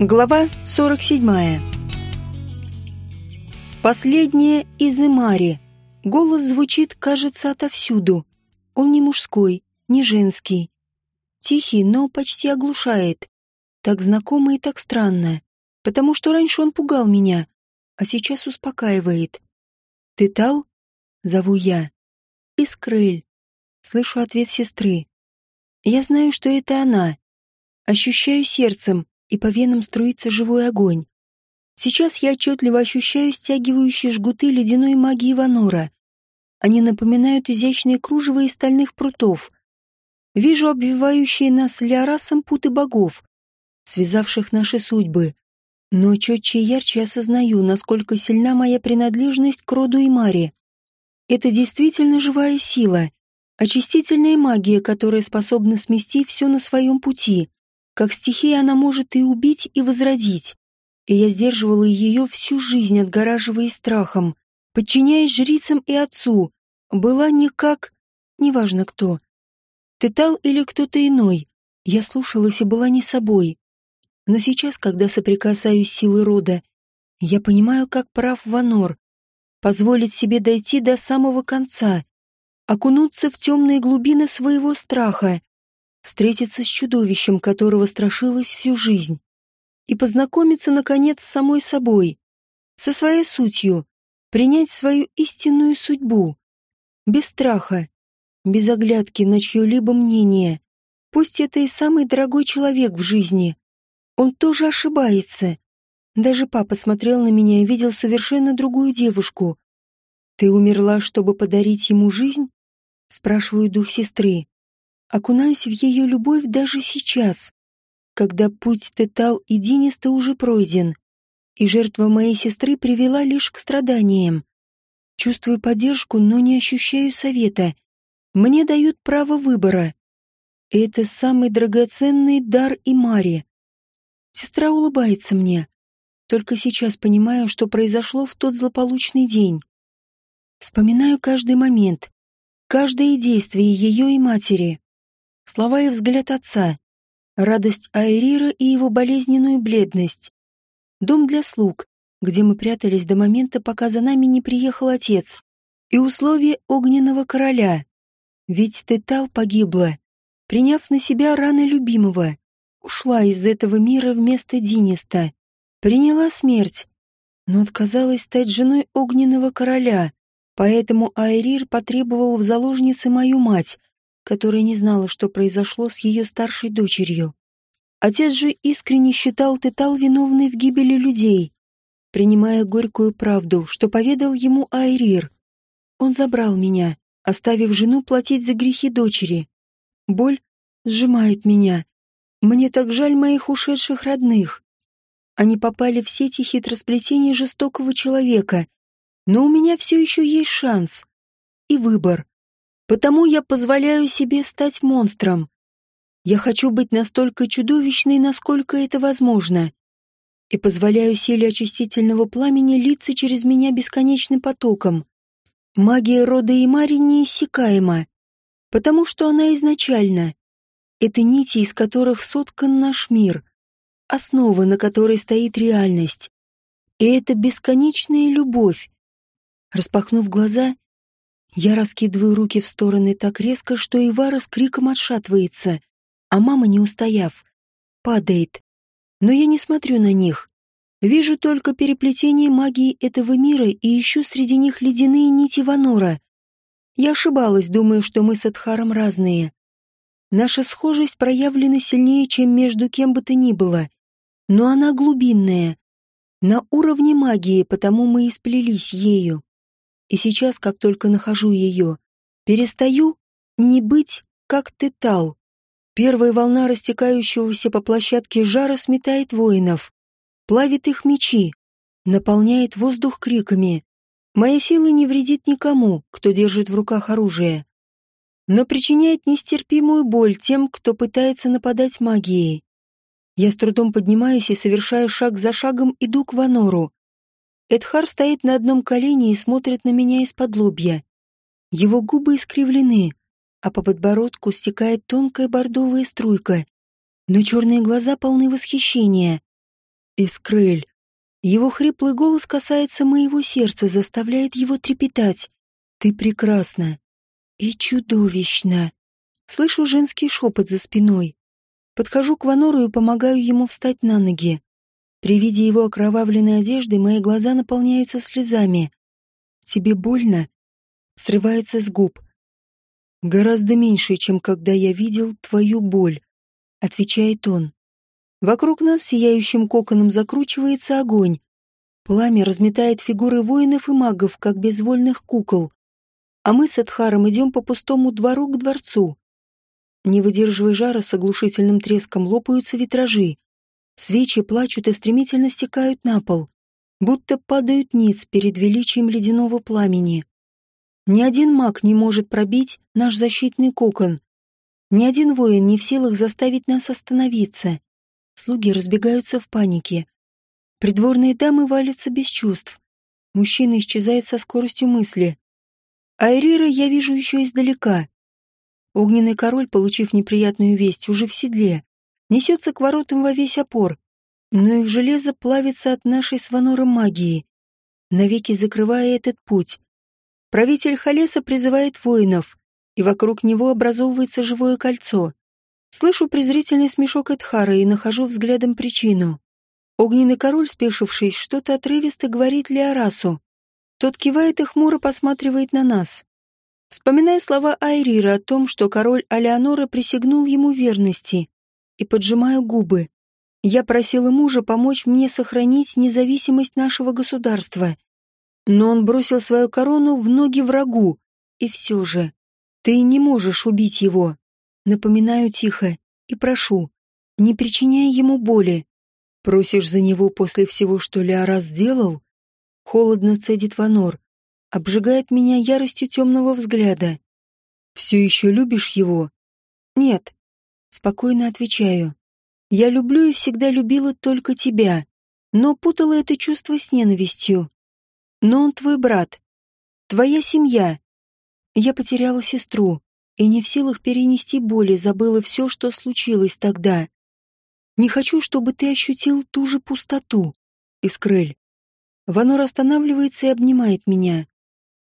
Глава 47. Последняя из Имари. Голос звучит, кажется, отовсюду. Он не мужской, не женский. Тихий, но почти оглушает. Так знакомо и так странно. Потому что раньше он пугал меня, а сейчас успокаивает. «Ты Тал?» — зову я. «Искрель». Слышу ответ сестры. Я знаю, что это она. Ощущаю сердцем, и по венам струится живой огонь. Сейчас я отчетливо ощущаю стягивающие жгуты ледяной магии Ванора. Они напоминают изящные кружева из стальных прутов. Вижу обвивающие нас лиарасом путы богов, связавших наши судьбы. Но четче и ярче осознаю, насколько сильна моя принадлежность к роду и Маре. Это действительно живая сила, очистительная магия, которая способна смести все на своем пути. Как стихия она может и убить, и возродить. И я сдерживала ее всю жизнь, отгораживая страхом, подчиняясь жрицам и отцу. Была не как... неважно кто. Тетал или кто-то иной. Я слушалась и была не собой. Но сейчас, когда соприкасаюсь с силой рода, я понимаю, как прав Ванор. Позволить себе дойти до самого конца, окунуться в темные глубины своего страха, встретиться с чудовищем, которого страшилась всю жизнь, и познакомиться, наконец, с самой собой, со своей сутью, принять свою истинную судьбу, без страха, без оглядки на чье-либо мнение. Пусть это и самый дорогой человек в жизни. Он тоже ошибается. Даже папа смотрел на меня и видел совершенно другую девушку. «Ты умерла, чтобы подарить ему жизнь?» Спрашиваю дух сестры окунаюсь в ее любовь даже сейчас, когда путь Тетал и Диниста уже пройден, и жертва моей сестры привела лишь к страданиям. Чувствую поддержку, но не ощущаю совета. Мне дают право выбора. Это самый драгоценный дар и Мари. Сестра улыбается мне. Только сейчас понимаю, что произошло в тот злополучный день. Вспоминаю каждый момент, каждое действие ее и матери. Слова и взгляд отца, радость Айрира и его болезненную бледность. Дом для слуг, где мы прятались до момента, пока за нами не приехал отец, и условия огненного короля. Ведь Тетал погибла, приняв на себя раны любимого, ушла из этого мира вместо Диниста, приняла смерть, но отказалась стать женой огненного короля, поэтому Айрир потребовал в заложнице мою мать, которая не знала, что произошло с ее старшей дочерью. Отец же искренне считал Тетал виновной в гибели людей, принимая горькую правду, что поведал ему Айрир. Он забрал меня, оставив жену платить за грехи дочери. Боль сжимает меня. Мне так жаль моих ушедших родных. Они попали в сети хитросплетений жестокого человека, но у меня все еще есть шанс и выбор. Потому я позволяю себе стать монстром. Я хочу быть настолько чудовищной, насколько это возможно. И позволяю силе очистительного пламени литься через меня бесконечным потоком. Магия рода Имари неиссякаема, потому что она изначальна. Это нити, из которых соткан наш мир, основа, на которой стоит реальность. И это бесконечная любовь. Распахнув глаза, я раскидываю руки в стороны так резко, что Ивара с криком отшатывается, а мама, не устояв, падает. Но я не смотрю на них. Вижу только переплетение магии этого мира и ищу среди них ледяные нити Ванора. Я ошибалась, думая, что мы с Эдхаром разные. Наша схожесть проявлена сильнее, чем между кем бы то ни было. Но она глубинная. На уровне магии, потому мы и сплелись ею. И сейчас, как только нахожу ее, перестаю не быть, как Тетал. Первая волна растекающегося по площадке жара сметает воинов, плавит их мечи, наполняет воздух криками. Моя сила не вредит никому, кто держит в руках оружие, но причиняет нестерпимую боль тем, кто пытается нападать магией. Я с трудом поднимаюсь и, совершая шаг за шагом, иду к Ванору, Эдхар стоит на одном колене и смотрит на меня из-под лобья. Его губы искривлены, а по подбородку стекает тонкая бордовая струйка, но черные глаза полны восхищения. Искрель. Его хриплый голос касается моего сердца, заставляет его трепетать. Ты прекрасна. И чудовищна. Слышу женский шепот за спиной. Подхожу к Ванору и помогаю ему встать на ноги. При виде его окровавленной одежды мои глаза наполняются слезами. «Тебе больно?» Срывается с губ. «Гораздо меньше, чем когда я видел твою боль», — отвечает он. Вокруг нас сияющим коконом закручивается огонь. Пламя разметает фигуры воинов и магов, как безвольных кукол. А мы с Эдхаром идем по пустому двору к дворцу. Не выдерживая жара, с оглушительным треском лопаются витражи. Свечи плачут и стремительно стекают на пол, будто падают ниц перед величием ледяного пламени. Ни один маг не может пробить наш защитный кокон. Ни один воин не в силах заставить нас остановиться. Слуги разбегаются в панике. Придворные дамы валятся без чувств. Мужчина исчезает со скоростью мысли. Айрира я вижу еще издалека. Огненный король, получив неприятную весть, уже в седле, несется к воротам во весь опор, но их железо плавится от нашей с Ванором магии, навеки закрывая этот путь. Правитель Халеса призывает воинов, и вокруг него образовывается живое кольцо. Слышу презрительный смешок Эдхара и нахожу взглядом причину. Огненный король, спешившись, что-то отрывисто говорит Леорасу. Тот кивает и хмуро посматривает на нас. Вспоминаю слова Айрира о том, что король Алеонора присягнул ему верности, и поджимаю губы. Я просила мужа помочь мне сохранить независимость нашего государства. Но он бросил свою корону в ноги врагу, и все же. Ты не можешь убить его. Напоминаю тихо и прошу, не причиняй ему боли. Просишь за него после всего, что Леорас сделал? Холодно цедит Ванор, обжигает меня яростью темного взгляда. Все еще любишь его? Нет. Спокойно отвечаю. Я люблю и всегда любила только тебя, но путала это чувство с ненавистью. Но он твой брат, твоя семья. Я потеряла сестру, и не в силах перенести боли забыла все, что случилось тогда. Не хочу, чтобы ты ощутил ту же пустоту, Искрель. Ванор останавливается и обнимает меня.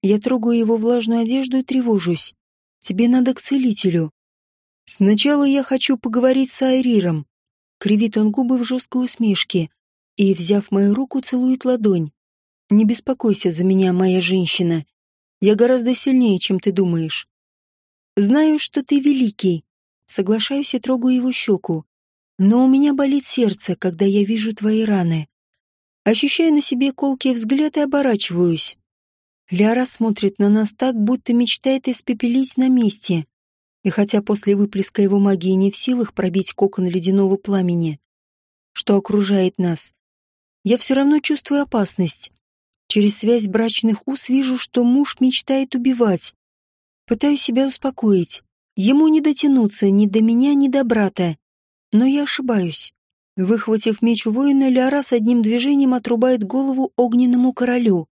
Я трогаю его влажную одежду и тревожусь. Тебе надо к целителю. Сначала я хочу поговорить с Айриром. Кривит он губы в жесткой усмешке и, взяв мою руку, целует ладонь. Не беспокойся за меня, моя женщина. Я гораздо сильнее, чем ты думаешь. Знаю, что ты великий. Соглашаюсь и трогаю его щеку. Но у меня болит сердце, когда я вижу твои раны. Ощущаю на себе колкий взгляд и оборачиваюсь. Ляра смотрит на нас так, будто мечтает испепелить на месте. И хотя после выплеска его магии не в силах пробить кокон ледяного пламени, что окружает нас, я все равно чувствую опасность. Через связь брачных уз вижу, что муж мечтает убивать, Пытаюсь себя успокоить. Ему не дотянуться ни до меня, ни до брата. Но я ошибаюсь. Выхватив меч у воина, Ляра с одним движением отрубает голову огненному королю.